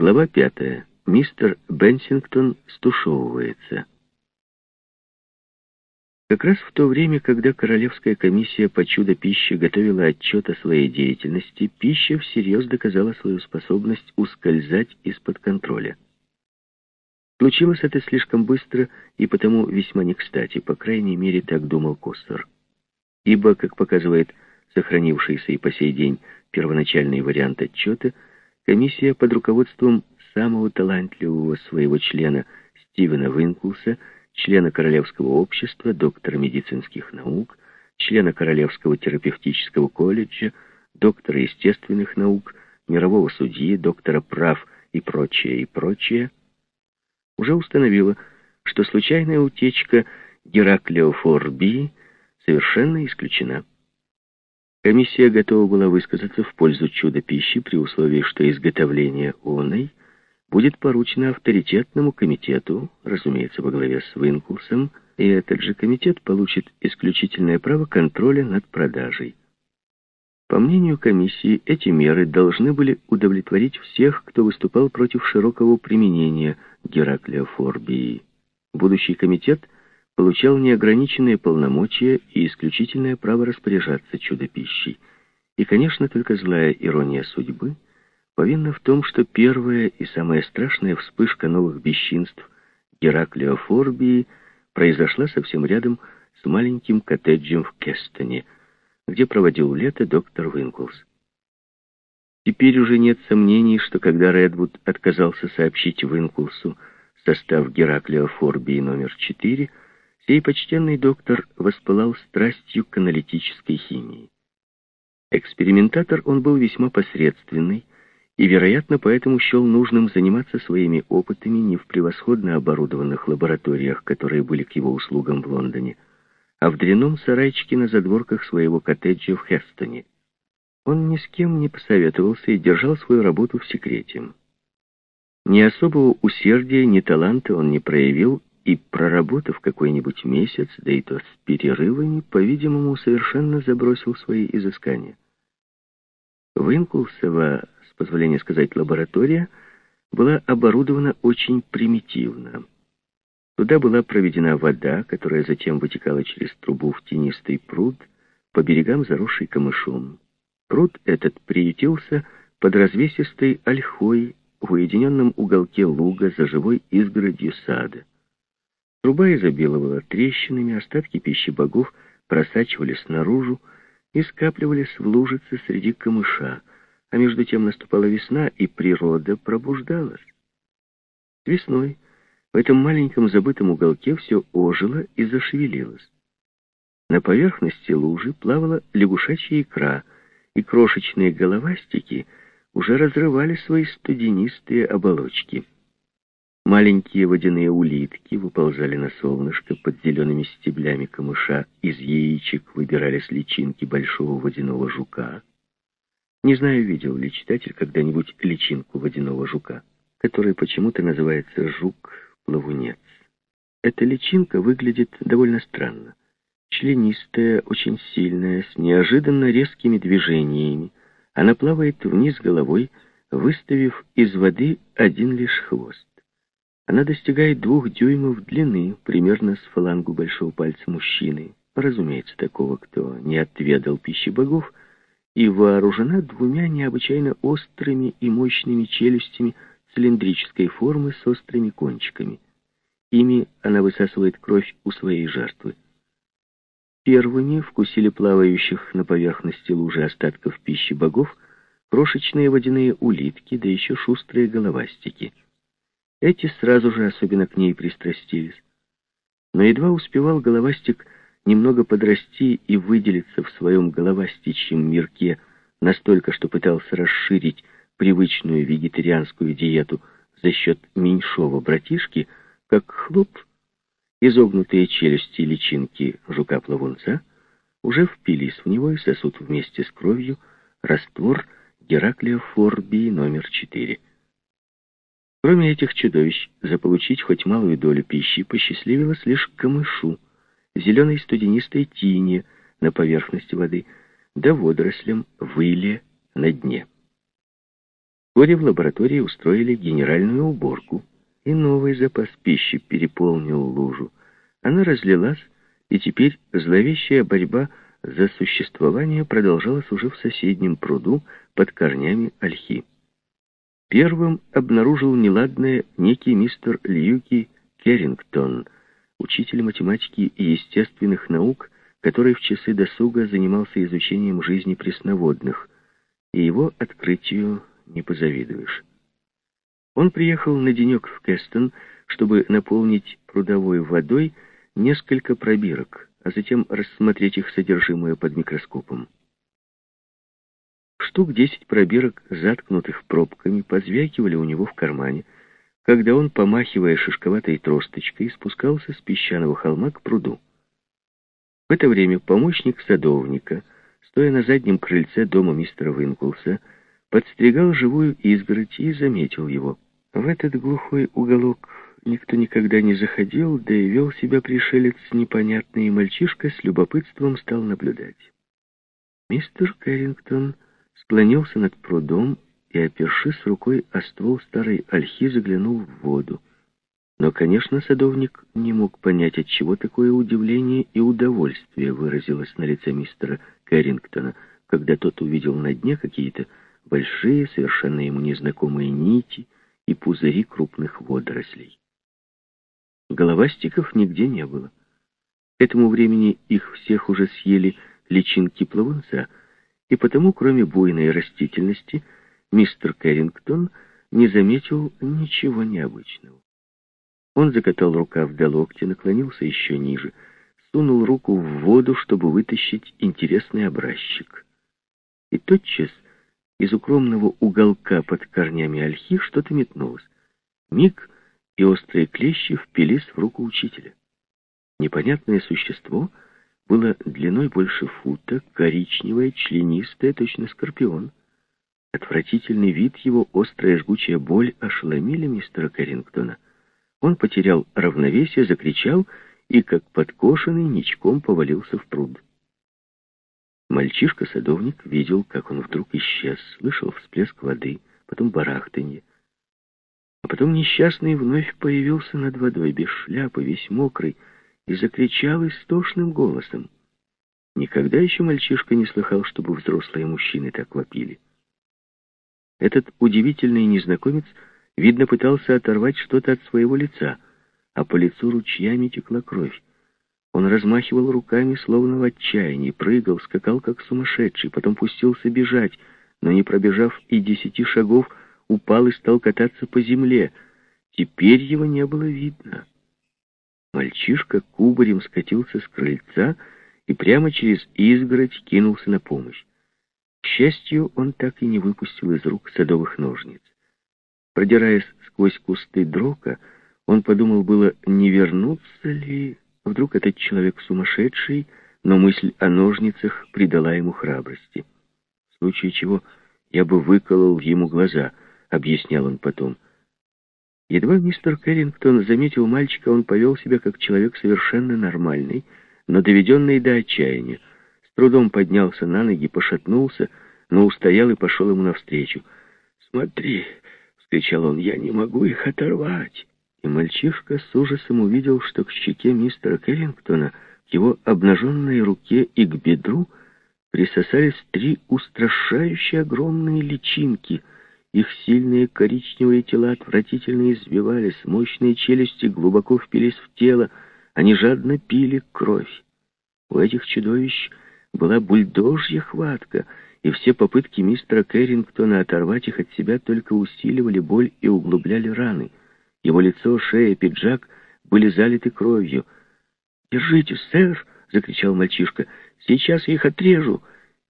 Глава пятая. Мистер Бенсингтон стушевывается. Как раз в то время, когда Королевская комиссия по чудо-пище готовила отчет о своей деятельности, пища всерьез доказала свою способность ускользать из-под контроля. Случилось это слишком быстро и потому весьма не кстати, по крайней мере, так думал Костер. Ибо, как показывает сохранившийся и по сей день первоначальный вариант отчета, комиссия под руководством самого талантливого своего члена Стивена Винклса, члена Королевского общества, доктора медицинских наук, члена Королевского терапевтического колледжа, доктора естественных наук, мирового судьи, доктора прав и прочее, и прочее, уже установила, что случайная утечка Гераклеофорбии совершенно исключена. Комиссия готова была высказаться в пользу чуда-пищи при условии, что изготовление оной будет поручено авторитетному комитету, разумеется, во главе с Винкулсом, и этот же комитет получит исключительное право контроля над продажей. По мнению комиссии, эти меры должны были удовлетворить всех, кто выступал против широкого применения Гераклеофорбии. Будущий комитет – получал неограниченные полномочия и исключительное право распоряжаться чудо-пищей. И, конечно, только злая ирония судьбы повинна в том, что первая и самая страшная вспышка новых бесчинств Гераклеофорбии произошла совсем рядом с маленьким коттеджем в Кестоне, где проводил лето доктор Винклс. Теперь уже нет сомнений, что когда Редвуд отказался сообщить Винклсу состав Гераклеофорбии номер 4, Сей почтенный доктор воспылал страстью к аналитической химии. Экспериментатор он был весьма посредственный, и, вероятно, поэтому счел нужным заниматься своими опытами не в превосходно оборудованных лабораториях, которые были к его услугам в Лондоне, а в дряном сарайчике на задворках своего коттеджа в Хестоне. Он ни с кем не посоветовался и держал свою работу в секрете. Ни особого усердия, ни таланта он не проявил, и, проработав какой-нибудь месяц, да и то с перерывами, по-видимому, совершенно забросил свои изыскания. Винкулсова, с позволения сказать, лаборатория, была оборудована очень примитивно. Туда была проведена вода, которая затем вытекала через трубу в тенистый пруд, по берегам заросший камышом. Пруд этот приютился под развесистой ольхой в уединенном уголке луга за живой изгородью сада. Труба изобиловала трещинами, остатки пищи богов просачивались наружу и скапливались в лужице среди камыша, а между тем наступала весна, и природа пробуждалась. Весной в этом маленьком забытом уголке все ожило и зашевелилось. На поверхности лужи плавала лягушачья икра, и крошечные головастики уже разрывали свои студенистые оболочки. Маленькие водяные улитки выползали на солнышко под зелеными стеблями камыша, из яичек выбирались личинки большого водяного жука. Не знаю, видел ли читатель когда-нибудь личинку водяного жука, который почему-то называется жук-плавунец. Эта личинка выглядит довольно странно. Членистая, очень сильная, с неожиданно резкими движениями. Она плавает вниз головой, выставив из воды один лишь хвост. Она достигает двух дюймов длины, примерно с фалангу большого пальца мужчины, разумеется, такого, кто не отведал пищи богов, и вооружена двумя необычайно острыми и мощными челюстями цилиндрической формы с острыми кончиками. Ими она высасывает кровь у своей жертвы. Первыми вкусили плавающих на поверхности лужи остатков пищи богов крошечные водяные улитки, да еще шустрые головастики — эти сразу же особенно к ней пристрастились. Но едва успевал головастик немного подрасти и выделиться в своем головастичьем мирке настолько, что пытался расширить привычную вегетарианскую диету за счет меньшого братишки, как хлоп, изогнутые челюсти личинки жука-плавунца уже впились в него и сосут вместе с кровью раствор Гераклеофорбии номер 4. Кроме этих чудовищ, заполучить хоть малую долю пищи посчастливилось лишь камышу, зеленой студенистой тине на поверхности воды, да водорослям выле на дне. Вскоре в лаборатории устроили генеральную уборку, и новый запас пищи переполнил лужу. Она разлилась, и теперь зловещая борьба за существование продолжалась уже в соседнем пруду под корнями ольхи. Первым обнаружил неладное некий мистер Льюки Керрингтон, учитель математики и естественных наук, который в часы досуга занимался изучением жизни пресноводных, и его открытию не позавидуешь. Он приехал на денек в Кэстон, чтобы наполнить прудовой водой несколько пробирок, а затем рассмотреть их содержимое под микроскопом. Штук десять пробирок, заткнутых пробками, позвякивали у него в кармане, когда он, помахивая шишковатой тросточкой, спускался с песчаного холма к пруду. В это время помощник садовника, стоя на заднем крыльце дома мистера Винкулса, подстригал живую изгородь и заметил его. В этот глухой уголок никто никогда не заходил, да и вел себя пришелец непонятный, и мальчишка с любопытством стал наблюдать. Мистер Кэррингтон склонился над прудом и, опершись рукой о ствол старой ольхи, заглянул в воду. Но, конечно, садовник не мог понять, от чего такое удивление и удовольствие выразилось на лице мистера Кэррингтона, когда тот увидел на дне какие-то большие, совершенно ему незнакомые нити и пузыри крупных водорослей. Головастиков нигде не было. К этому времени их всех уже съели личинки плавунца, и потому, кроме буйной растительности, мистер Кэррингтон не заметил ничего необычного. Он закатал рукав до локтя, наклонился еще ниже, сунул руку в воду, чтобы вытащить интересный образчик. И тотчас из укромного уголка под корнями ольхи что-то метнулось. Миг, и острые клещи впились в руку учителя. Непонятное существо было длиной больше фута, коричневое, членистое, точно скорпион. Отвратительный вид его, острая жгучая боль ошеломили мистера Карингтона. Он потерял равновесие, закричал и, как подкошенный, ничком повалился в пруд. Мальчишка-садовник видел, как он вдруг исчез, слышал всплеск воды, потом барахтанье. А потом несчастный вновь появился над водой, без шляпы, весь мокрый, и закричал истошным голосом. Никогда еще мальчишка не слыхал, чтобы взрослые мужчины так вопили. Этот удивительный незнакомец, видно, пытался оторвать что-то от своего лица, а по лицу ручьями текла кровь. Он размахивал руками, словно в отчаянии, прыгал, скакал, как сумасшедший, потом пустился бежать, но, не пробежав и десяти шагов, упал и стал кататься по земле. Теперь его не было видно. Мальчишка кубарем скатился с крыльца и прямо через изгородь кинулся на помощь. К счастью, он так и не выпустил из рук садовых ножниц. Продираясь сквозь кусты дрока, он подумал было, не вернуться ли Вдруг этот человек сумасшедший, но мысль о ножницах придала ему храбрости. В случае чего я бы выколол ему глаза, объяснял он потом. Едва мистер Кэррингтон заметил мальчика, он повел себя как человек совершенно нормальный, но доведенный до отчаяния. С трудом поднялся на ноги, пошатнулся, но устоял и пошел ему навстречу. «Смотри!» — вскричал он. «Я не могу их оторвать!» И мальчишка с ужасом увидел, что к щеке мистера Керрингтона, к его обнаженной руке и к бедру присосались три устрашающие огромные личинки. Их сильные коричневые тела отвратительно извивались, мощные челюсти глубоко впились в тело, они жадно пили кровь. У этих чудовищ была бульдожья хватка, и все попытки мистера Кэррингтона оторвать их от себя только усиливали боль и углубляли раны. Его лицо, шея, пиджак были залиты кровью. «Держите, сэр!» — закричал мальчишка. «Сейчас я их отрежу!»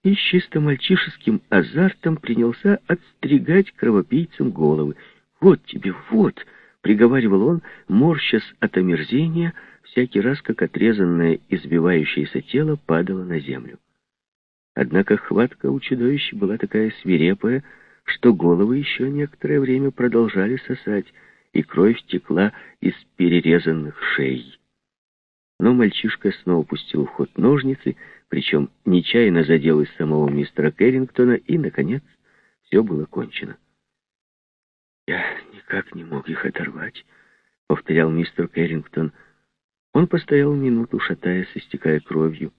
И с чисто мальчишеским азартом принялся отстригать кровопийцам головы. «Вот тебе, вот!» — приговаривал он, морщась от омерзения, всякий раз, как отрезанное избивающееся тело падало на землю. Однако хватка у чудовища была такая свирепая, что головы еще некоторое время продолжали сосать — и кровь текла из перерезанных шеи. Но мальчишка снова пустил в ход ножницы, причем нечаянно задел из самого мистера Кэррингтона, и, наконец, все было кончено. никак не мог их оторвать», — повторял мистер Кэррингтон. Он постоял минуту, шатаясь, истекая кровью.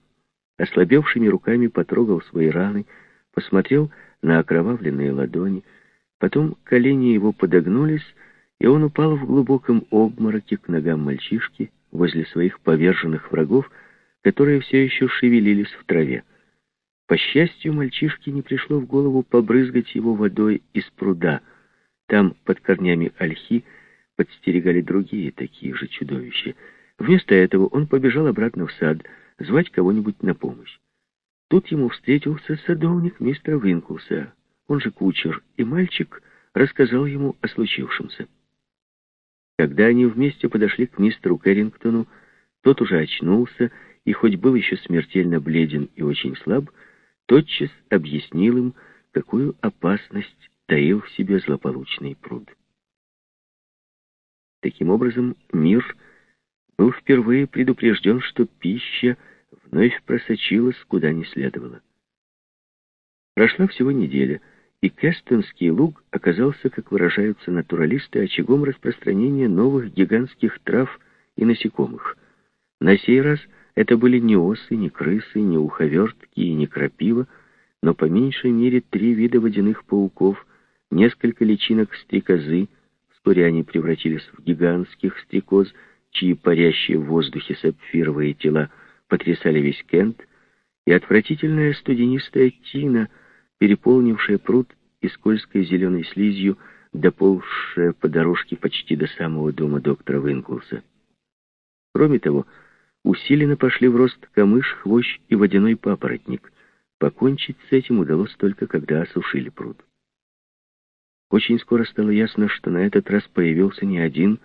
Ослабевшими руками потрогал свои раны, посмотрел на окровавленные ладони. Потом колени его подогнулись, и он упал в глубоком обмороке к ногам мальчишки возле своих поверженных врагов, которые все еще шевелились в траве. По счастью, мальчишке не пришло в голову побрызгать его водой из пруда. Там, под корнями ольхи, подстерегали другие такие же чудовища. Вместо этого он побежал обратно в сад, звать кого-нибудь на помощь. Тут ему встретился садовник мистера Винклса, он же кучер, и мальчик рассказал ему о случившемся. Когда они вместе подошли к мистеру Кэррингтону, тот уже очнулся и, хоть был еще смертельно бледен и очень слаб, тотчас объяснил им, какую опасность таил в себе злополучный пруд. Таким образом, мир был впервые предупрежден, что пища вновь просочилась куда не следовало. Прошла всего неделя, и Кестонский луг оказался, как выражаются натуралисты, очагом распространения новых гигантских трав и насекомых. На сей раз это были не осы, не крысы, не уховертки и не крапива, но по меньшей мере три вида водяных пауков, несколько личинок стрекозы, вскоре они превратились в гигантских стрекоз, чьи парящие в воздухе сапфировые тела потрясали весь Кент, и отвратительная студенистая тина, переполнившая пруд и скользкой зеленой слизью, доползшая по дорожке почти до самого дома доктора Винклса. Кроме того, усиленно пошли в рост камыш, хвощ и водяной папоротник. Покончить с этим удалось только, когда осушили пруд. Очень скоро стало ясно, что на этот раз появился не один,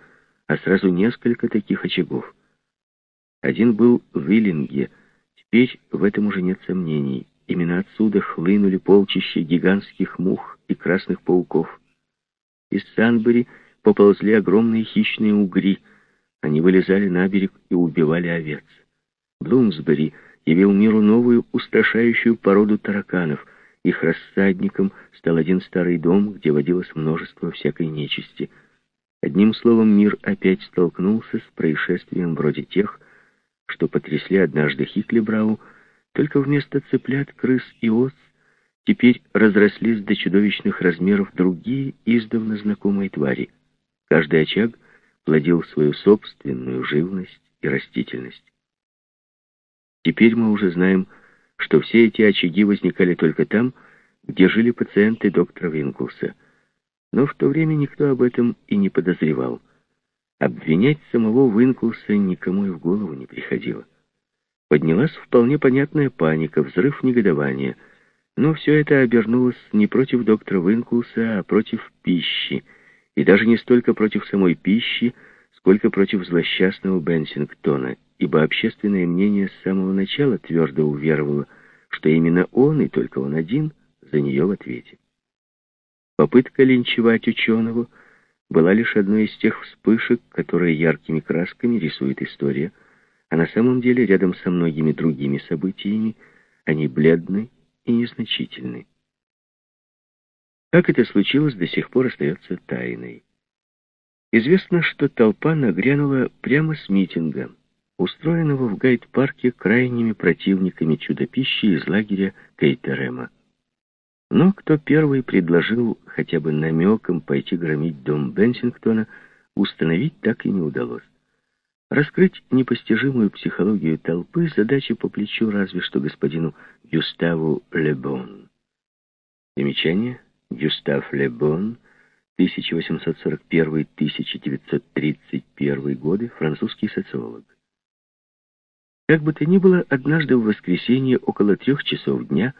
а сразу несколько таких очагов. Один был в Виллинге, теперь в этом уже нет сомнений. Именно отсюда хлынули полчища гигантских мух и красных пауков. Из Санбери поползли огромные хищные угри. Они вылезали на берег и убивали овец. Блумсбери явил миру новую устрашающую породу тараканов. Их рассадником стал один старый дом, где водилось множество всякой нечисти — Одним словом, мир опять столкнулся с происшествием вроде тех, что потрясли однажды Хиклебрау, только вместо цыплят, крыс и ос теперь разрослись до чудовищных размеров другие издавна знакомые твари. Каждый очаг плодил свою собственную живность и растительность. Теперь мы уже знаем, что все эти очаги возникали только там, где жили пациенты доктора Винклса — но в то время никто об этом и не подозревал. Обвинять самого Винклса никому и в голову не приходило. Поднялась вполне понятная паника, взрыв негодования. Но все это обернулось не против доктора Винклса, а против пищи. И даже не столько против самой пищи, сколько против злосчастного Бенсингтона, ибо общественное мнение с самого начала твердо уверовало, что именно он, и только он один, за нее в ответе. Попытка линчевать ученого была лишь одной из тех вспышек, которые яркими красками рисует история, а на самом деле рядом со многими другими событиями они бледны и незначительны. Как это случилось, до сих пор остается тайной. Известно, что толпа нагрянула прямо с митинга, устроенного в гайд-парке крайними противниками чудо-пищи из лагеря Кейтерема. Но кто первый предложил хотя бы намеком пойти громить дом Бенсингтона, установить так и не удалось. Раскрыть непостижимую психологию толпы задача по плечу разве что господину Гюставу Лебон. Примечание. Гюстав Лебон, 1841-1931 годы, французский социолог. Как бы то ни было, однажды в воскресенье около трех часов дня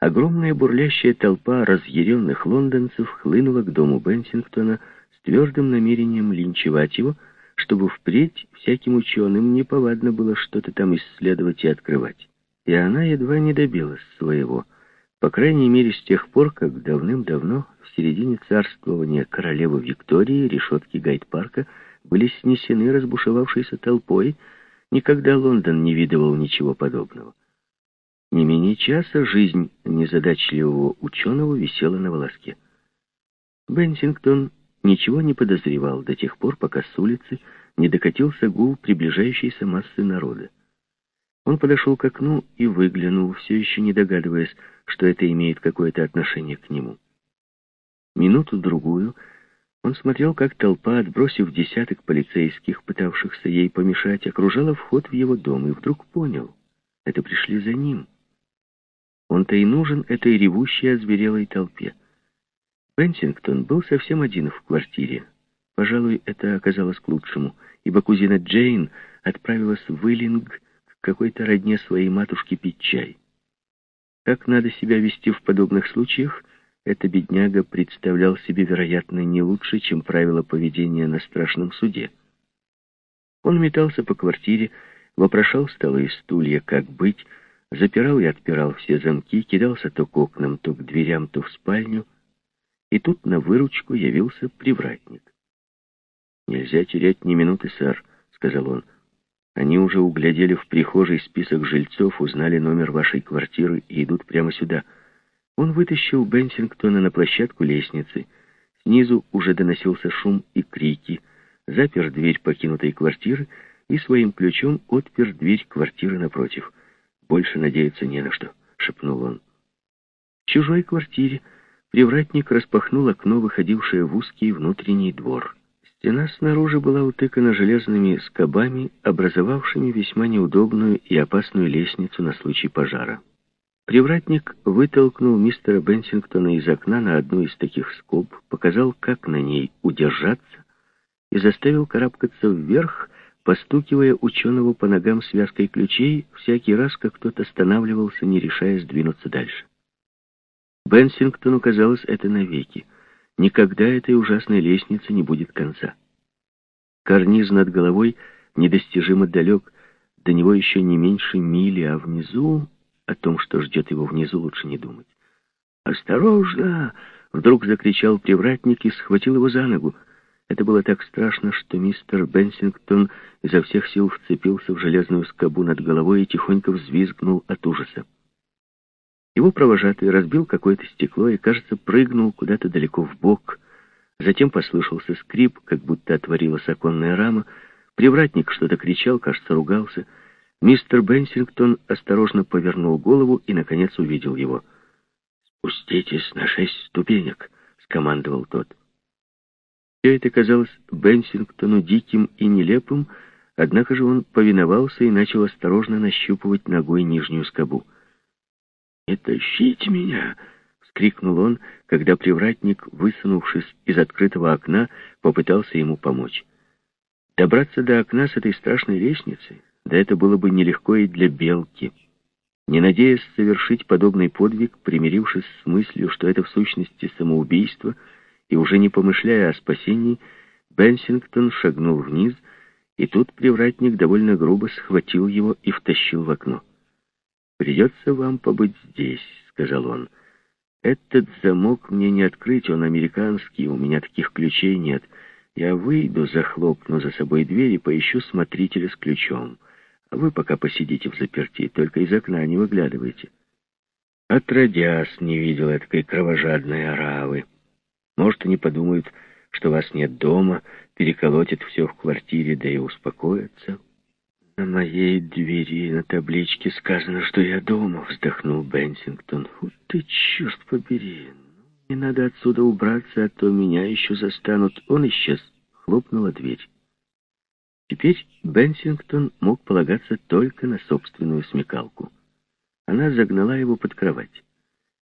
Огромная бурлящая толпа разъяренных лондонцев хлынула к дому Бенсингтона с твердым намерением линчевать его, чтобы впредь всяким ученым неповадно было что-то там исследовать и открывать. И она едва не добилась своего, по крайней мере с тех пор, как давным-давно, в середине царствования королевы Виктории, решетки Гайд-парка были снесены разбушевавшейся толпой, никогда Лондон не видывал ничего подобного. Не менее часа жизнь незадачливого ученого висела на волоске. Бенсингтон ничего не подозревал до тех пор, пока с улицы не докатился гул приближающейся массы народа. Он подошел к окну и выглянул, все еще не догадываясь, что это имеет какое-то отношение к нему. Минуту-другую он смотрел, как толпа, отбросив десяток полицейских, пытавшихся ей помешать, окружала вход в его дом, и вдруг понял — это пришли за ним. Он-то и нужен этой ревущей, озверелой толпе. Бенсингтон был совсем один в квартире. Пожалуй, это оказалось к лучшему, ибо кузина Джейн отправилась в Иллинг к какой-то родне своей матушки пить чай. Как надо себя вести в подобных случаях, эта бедняга представлял себе, вероятно, не лучше, чем правила поведения на страшном суде. Он метался по квартире, вопрошал столы и стулья, как быть, запирал и отпирал все замки, кидался то к окнам, то к дверям, то в спальню — и тут на выручку явился привратник. «Нельзя терять ни минуты, сэр», — сказал он. «Они уже углядели в прихожей список жильцов, узнали номер вашей квартиры и идут прямо сюда». Он вытащил Бенсингтона на площадку лестницы. Снизу уже доносился шум и крики. Запер дверь покинутой квартиры и своим ключом отпер дверь квартиры напротив. «Больше надеяться не на что», — шепнул он. В чужой квартире Привратник распахнул окно, выходившее в узкий внутренний двор. Стена снаружи была утыкана железными скобами, образовавшими весьма неудобную и опасную лестницу на случай пожара. Привратник вытолкнул мистера Бенсингтона из окна на одну из таких скоб, показал, как на ней удержаться, и заставил карабкаться вверх, постукивая ученого по ногам связкой ключей всякий раз, как тот останавливался, не решая сдвинуться дальше. Бенсингтону казалось это навеки. Никогда этой ужасной лестницы не будет конца. Карниз над головой недостижимо далек, до него еще не меньше мили, а внизу... О том, что ждет его внизу, лучше не думать. «Осторожно!» — вдруг закричал привратник и схватил его за ногу. Это было так страшно, что мистер Бенсингтон изо всех сил вцепился в железную скобу над головой и тихонько взвизгнул от ужаса. Его провожатый разбил какое-то стекло и, кажется, прыгнул куда-то далеко в бок. Затем послышался скрип, как будто отворилась оконная рама. Привратник что-то кричал, кажется, ругался. Мистер Бенсингтон осторожно повернул голову и, наконец, увидел его. «Спуститесь на шесть ступенек», — скомандовал тот. Все это казалось Бенсингтону диким и нелепым, однако же он повиновался и начал осторожно нащупывать ногой нижнюю скобу. «Не тащите меня!» — вскрикнул он, когда привратник, высунувшись из открытого окна, попытался ему помочь. Добраться до окна с этой страшной лестницы, да это было бы нелегко и для белки. Не надеясь совершить подобный подвиг, примирившись с мыслью, что это в сущности самоубийство, и уже не помышляя о спасении, Бенсингтон шагнул вниз, и тут привратник довольно грубо схватил его и втащил в окно. «Придется вам побыть здесь», — сказал он. «Этот замок мне не открыть, он американский, у меня таких ключей нет. Я выйду, захлопну за собой дверь и поищу смотрителя с ключом. А вы пока посидите в заперти, только из окна не выглядывайте». Отродясь, не видел этой кровожадной оравы. Может, они подумают, что вас нет дома, переколотят все в квартире, да и успокоятся. «На моей двери на табличке сказано, что я дома», — вздохнул Бенсингтон. «Вот ты, черт побери! Не надо отсюда убраться, а то меня еще застанут». Он исчез. Хлопнула дверь. Теперь Бенсингтон мог полагаться только на собственную смекалку. Она загнала его под кровать.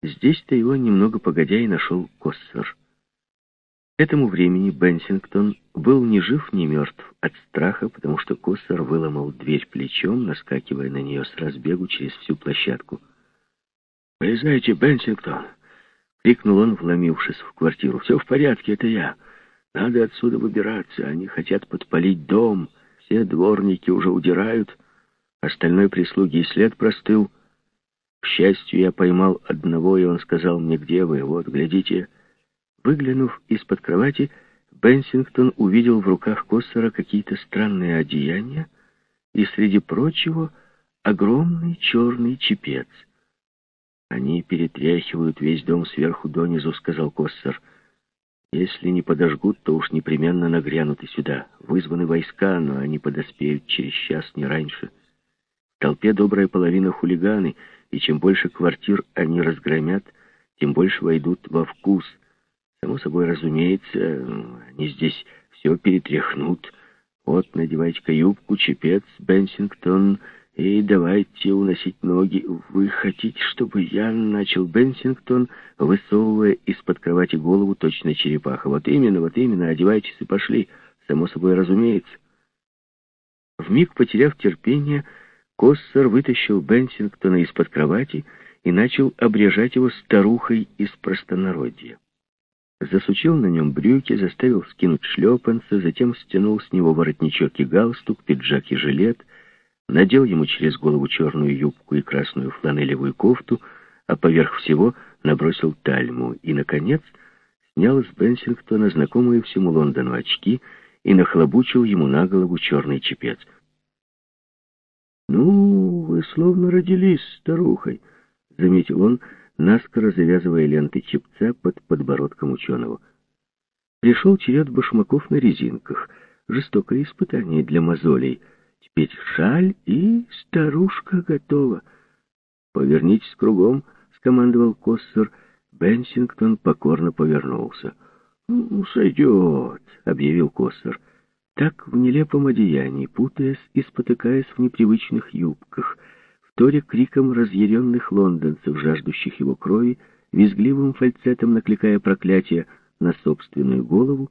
Здесь-то его немного погодя и нашел Коссор. К этому времени Бенсингтон был ни жив, ни мертв от страха, потому что Коссор выломал дверь плечом, наскакивая на нее с разбегу через всю площадку. «Полезайте, Бенсингтон!» — крикнул он, вломившись в квартиру. «Все в порядке, это я. Надо отсюда выбираться. Они хотят подпалить дом. Все дворники уже удирают. Остальной прислуги и след простыл. К счастью, я поймал одного, и он сказал мне, где вы. Вот, глядите...» Выглянув из-под кровати, Бенсингтон увидел в руках Коссора какие-то странные одеяния и, среди прочего, огромный черный чепец. «Они перетряхивают весь дом сверху донизу», — сказал Коссор. Если не подожгут, то уж непременно нагрянут и сюда. Вызваны войска, но они подоспеют через час, не раньше. В толпе добрая половина хулиганы, и чем больше квартир они разгромят, тем больше войдут во вкус. Само собой разумеется, они здесь все перетряхнут. Вот, надевайте-ка юбку, чепец, Бенсингтон, и давайте уносить ноги. Вы хотите, чтобы я начал Бенсингтон, высовывая из-под кровати голову точно черепаха? Вот именно, вот именно, одевайтесь и пошли. Само собой разумеется. Вмиг потеряв терпение, Коссор вытащил Бенсингтона из-под кровати и начал обрежать его старухой из простонародья. Засучил на нем брюки, заставил скинуть шлепанцы, затем стянул с него воротничок и галстук, пиджак и жилет, надел ему через голову черную юбку и красную фланелевую кофту, а поверх всего набросил тальму и, наконец, снял с Бенсингтона знакомые всему Лондону очки и нахлобучил ему на голову черный чепец — «Ну, вы словно родились старухой», — заметил он, наскоро завязывая ленты чепца под подбородком ученого. Пришел черед башмаков на резинках. Жестокое испытание для мозолей. Теперь шаль, и старушка готова. «Повернитесь кругом», — скомандовал Коссер. Бенсингтон покорно повернулся. «Ну, сойдет», — объявил Коссер. Так, в нелепом одеянии, путаясь и спотыкаясь в непривычных юбках, вторя криком разъяренных лондонцев, жаждущих его крови, визгливым фальцетом накликая проклятие на собственную голову,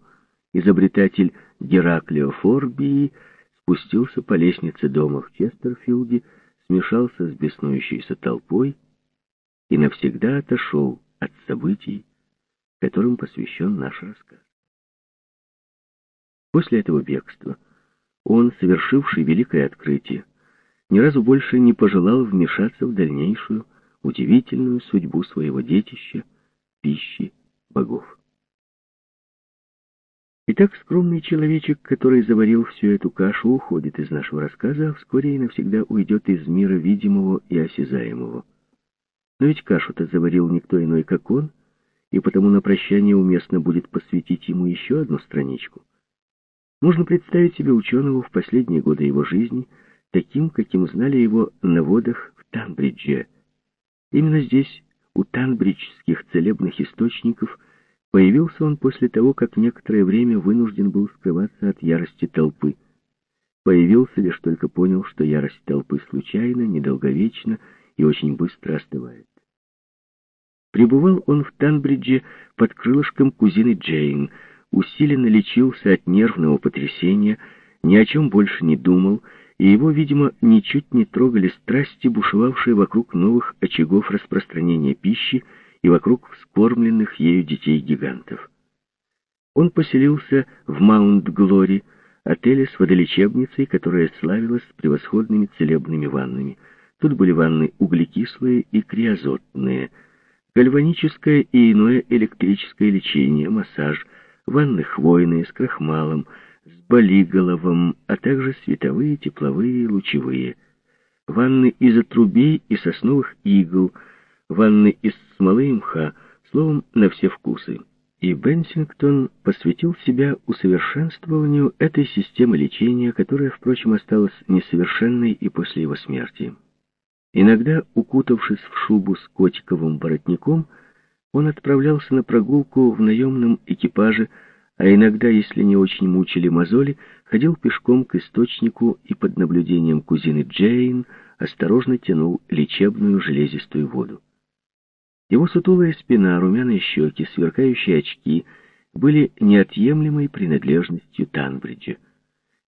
изобретатель Гераклио Форбии спустился по лестнице дома в Честерфилде, смешался с беснующейся толпой и навсегда отошел от событий, которым посвящен наш рассказ. После этого бегства он, совершивший великое открытие, ни разу больше не пожелал вмешаться в дальнейшую удивительную судьбу своего детища, пищи богов. Итак, скромный человечек, который заварил всю эту кашу, уходит из нашего рассказа, а вскоре и навсегда уйдет из мира видимого и осязаемого. Но ведь кашу-то заварил никто иной, как он, и потому на прощание уместно будет посвятить ему еще одну страничку — можно представить себе ученого в последние годы его жизни таким, каким знали его на водах в Танбридже. Именно здесь, у танбриджских целебных источников, появился он после того, как некоторое время вынужден был скрываться от ярости толпы. Появился лишь только понял, что ярость толпы случайна, недолговечна и очень быстро остывает. Пребывал он в Танбридже под крылышком кузины Джейн, усиленно лечился от нервного потрясения, ни о чем больше не думал, и его, видимо, ничуть не трогали страсти, бушевавшие вокруг новых очагов распространения пищи и вокруг вскормленных ею детей-гигантов. Он поселился в Маунт-Глори, отеле с водолечебницей, которая славилась превосходными целебными ваннами. Тут были ванны углекислые и криозотные, гальваническое и иное электрическое лечение, массаж – ванны хвойные с крахмалом, с болиголовом, а также световые, тепловые, лучевые, ванны из отрубей и сосновых игл, ванны из смолы и мха, словом, на все вкусы. И Бенсингтон посвятил себя усовершенствованию этой системы лечения, которая, впрочем, осталась несовершенной и после его смерти. Иногда, укутавшись в шубу с котиковым воротником, он отправлялся на прогулку в наемном экипаже, а иногда, если не очень мучили мозоли, ходил пешком к источнику и под наблюдением кузины Джейн осторожно тянул лечебную железистую воду. Его сутулая спина, румяные щеки, сверкающие очки были неотъемлемой принадлежностью Танбриджа.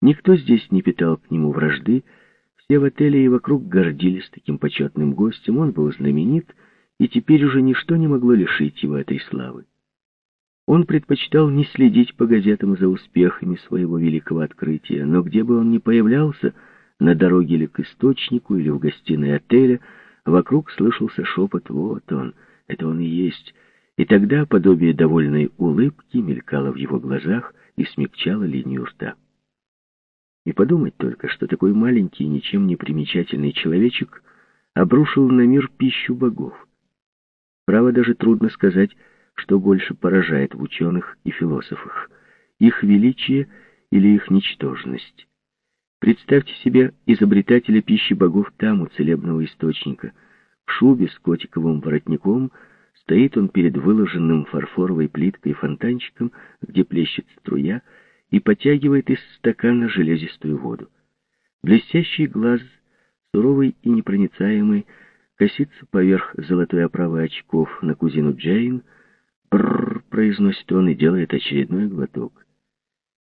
Никто здесь не питал к нему вражды, все в отеле и вокруг гордились таким почетным гостем, он был знаменит, и теперь уже ничто не могло лишить его этой славы. Он предпочитал не следить по газетам за успехами своего великого открытия, но где бы он ни появлялся, на дороге или к источнику, или в гостиной отеля, вокруг слышался шепот «Вот он, это он и есть». И тогда подобие довольной улыбки мелькало в его глазах и смягчало линию рта. И подумать только, что такой маленький, ничем не примечательный человечек обрушил на мир пищу богов. Право даже трудно сказать, что больше поражает в ученых и философах, их величие или их ничтожность. Представьте себе изобретателя пищи богов там, у целебного источника. В шубе с котиковым воротником стоит он перед выложенным фарфоровой плиткой фонтанчиком, где плещет струя, и потягивает из стакана железистую воду. Блестящий глаз, суровый и непроницаемый, косится поверх золотой оправы очков на кузину Джейн, Произносит он и делает очередной глоток.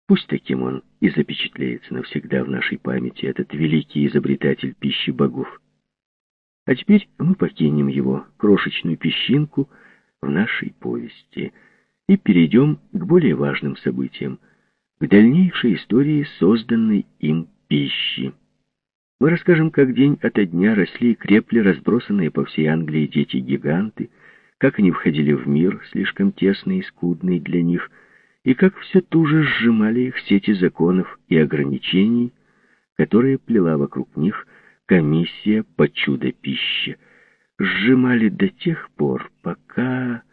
Пусть таким он и запечатлеется навсегда в нашей памяти, этот великий изобретатель пищи богов. А теперь мы покинем его, крошечную песчинку, в нашей повести и перейдем к более важным событиям, к дальнейшей истории созданной им пищи. Мы расскажем, как день ото дня росли и крепли разбросанные по всей Англии дети-гиганты, как они входили в мир, слишком тесный и скудный для них, и как все туже сжимали их сети законов и ограничений, которые плела вокруг них комиссия по чудо-пище, сжимали до тех пор, пока...